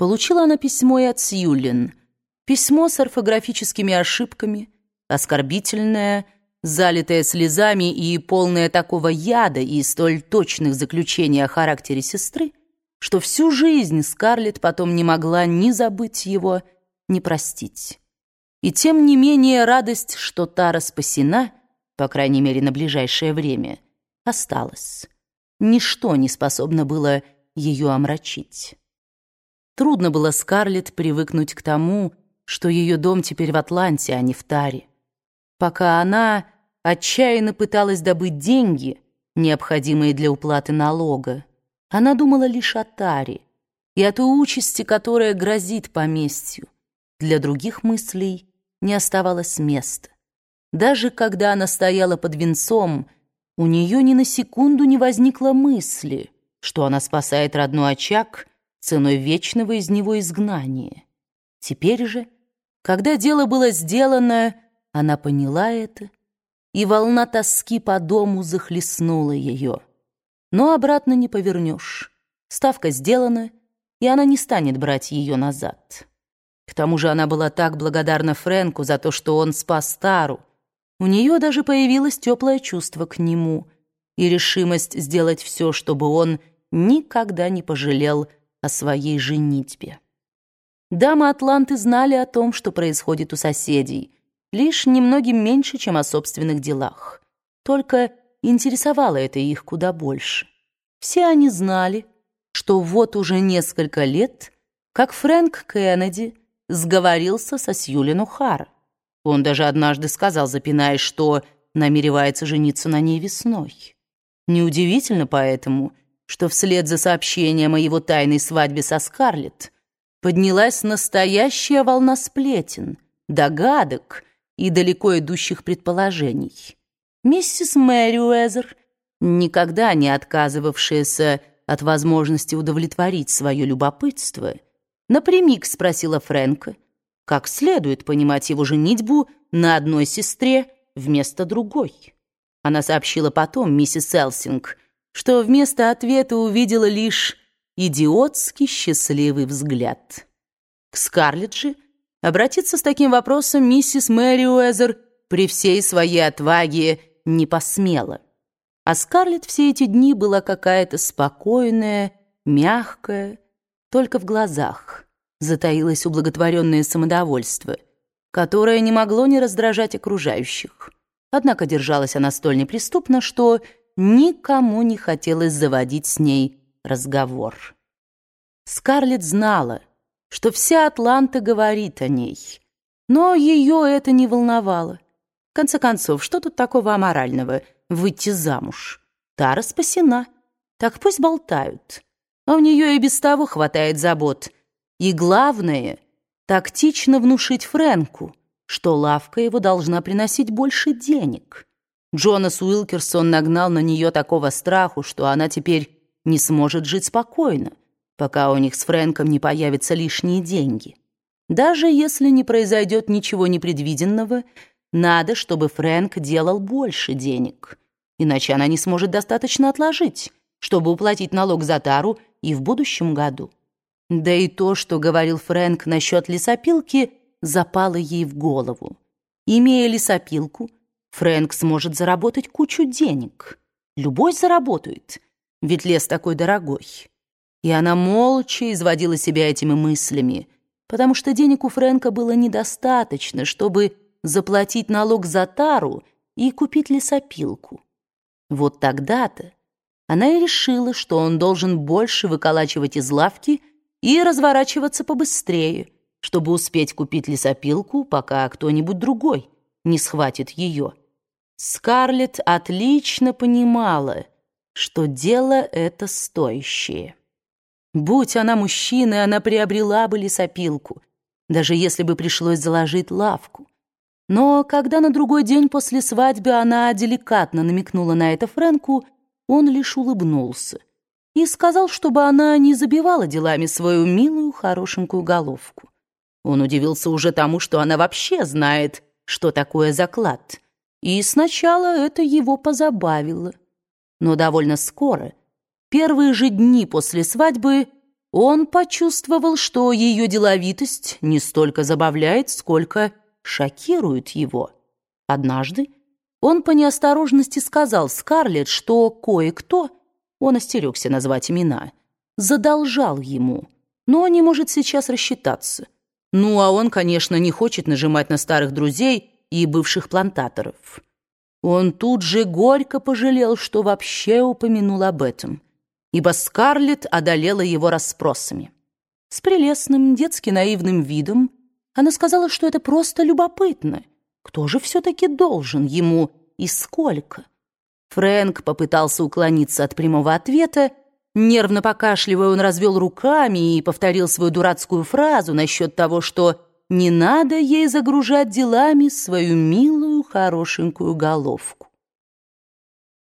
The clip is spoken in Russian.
Получила она письмо и от Сьюлин. Письмо с орфографическими ошибками, оскорбительное, залитое слезами и полное такого яда и столь точных заключений о характере сестры, что всю жизнь Скарлетт потом не могла ни забыть его, ни простить. И тем не менее радость, что Тара спасена, по крайней мере на ближайшее время, осталась. Ничто не способно было ее омрачить. Трудно было Скарлетт привыкнуть к тому, что ее дом теперь в Атланте, а не в Таре. Пока она отчаянно пыталась добыть деньги, необходимые для уплаты налога, она думала лишь о Таре и о той участи, которая грозит поместью. Для других мыслей не оставалось места. Даже когда она стояла под венцом, у нее ни на секунду не возникло мысли, что она спасает родной очаг ценой вечного из него изгнания. Теперь же, когда дело было сделано, она поняла это, и волна тоски по дому захлестнула ее. Но обратно не повернешь. Ставка сделана, и она не станет брать ее назад. К тому же она была так благодарна Фрэнку за то, что он спас Тару. У нее даже появилось теплое чувство к нему и решимость сделать все, чтобы он никогда не пожалел о своей женитьбе. Дамы Атланты знали о том, что происходит у соседей, лишь немногим меньше, чем о собственных делах. Только интересовало это их куда больше. Все они знали, что вот уже несколько лет, как Фрэнк Кеннеди сговорился со Сьюлин О'Хара. Он даже однажды сказал, запинаясь, что намеревается жениться на ней весной. Неудивительно поэтому, что вслед за сообщением о его тайной свадьбе со Скарлетт поднялась настоящая волна сплетен, догадок и далеко идущих предположений. Миссис Мэри Уэзер, никогда не отказывавшаяся от возможности удовлетворить свое любопытство, напрямик спросила Фрэнка, как следует понимать его женитьбу на одной сестре вместо другой. Она сообщила потом миссис Элсинг, что вместо ответа увидела лишь идиотский счастливый взгляд. К Скарлетт обратиться с таким вопросом миссис Мэри Уэзер при всей своей отваге не посмела. А Скарлетт все эти дни была какая-то спокойная, мягкая, только в глазах затаилось ублаготворенное самодовольство, которое не могло не раздражать окружающих. Однако держалась она столь неприступно, что никому не хотелось заводить с ней разговор. Скарлетт знала, что вся Атланта говорит о ней, но ее это не волновало. В конце концов, что тут такого аморального выйти замуж? Тара спасена, так пусть болтают. А у нее и без того хватает забот. И главное — тактично внушить Фрэнку, что лавка его должна приносить больше денег — Джонас Уилкерсон нагнал на нее такого страху, что она теперь не сможет жить спокойно, пока у них с Фрэнком не появятся лишние деньги. Даже если не произойдет ничего непредвиденного, надо, чтобы Фрэнк делал больше денег, иначе она не сможет достаточно отложить, чтобы уплатить налог за тару и в будущем году. Да и то, что говорил Фрэнк насчет лесопилки, запало ей в голову. Имея лесопилку, Фрэнк сможет заработать кучу денег. Любой заработает, ведь лес такой дорогой. И она молча изводила себя этими мыслями, потому что денег у Фрэнка было недостаточно, чтобы заплатить налог за тару и купить лесопилку. Вот тогда-то она и решила, что он должен больше выколачивать из лавки и разворачиваться побыстрее, чтобы успеть купить лесопилку, пока кто-нибудь другой не схватит ее. Скарлетт отлично понимала, что дело это стоящее. Будь она мужчиной, она приобрела бы лесопилку, даже если бы пришлось заложить лавку. Но когда на другой день после свадьбы она деликатно намекнула на это Фрэнку, он лишь улыбнулся и сказал, чтобы она не забивала делами свою милую хорошенькую головку. Он удивился уже тому, что она вообще знает, что такое заклад — и сначала это его позабавило. Но довольно скоро, первые же дни после свадьбы, он почувствовал, что ее деловитость не столько забавляет, сколько шокирует его. Однажды он по неосторожности сказал Скарлетт, что кое-кто, он остерегся назвать имена, задолжал ему, но не может сейчас рассчитаться. Ну, а он, конечно, не хочет нажимать на старых друзей и бывших плантаторов. Он тут же горько пожалел, что вообще упомянул об этом, ибо Скарлетт одолела его расспросами. С прелестным детски наивным видом она сказала, что это просто любопытно. Кто же все-таки должен ему и сколько? Фрэнк попытался уклониться от прямого ответа. Нервно покашливая, он развел руками и повторил свою дурацкую фразу насчет того, что не надо ей загружать делами свою милую хорошенькую головку.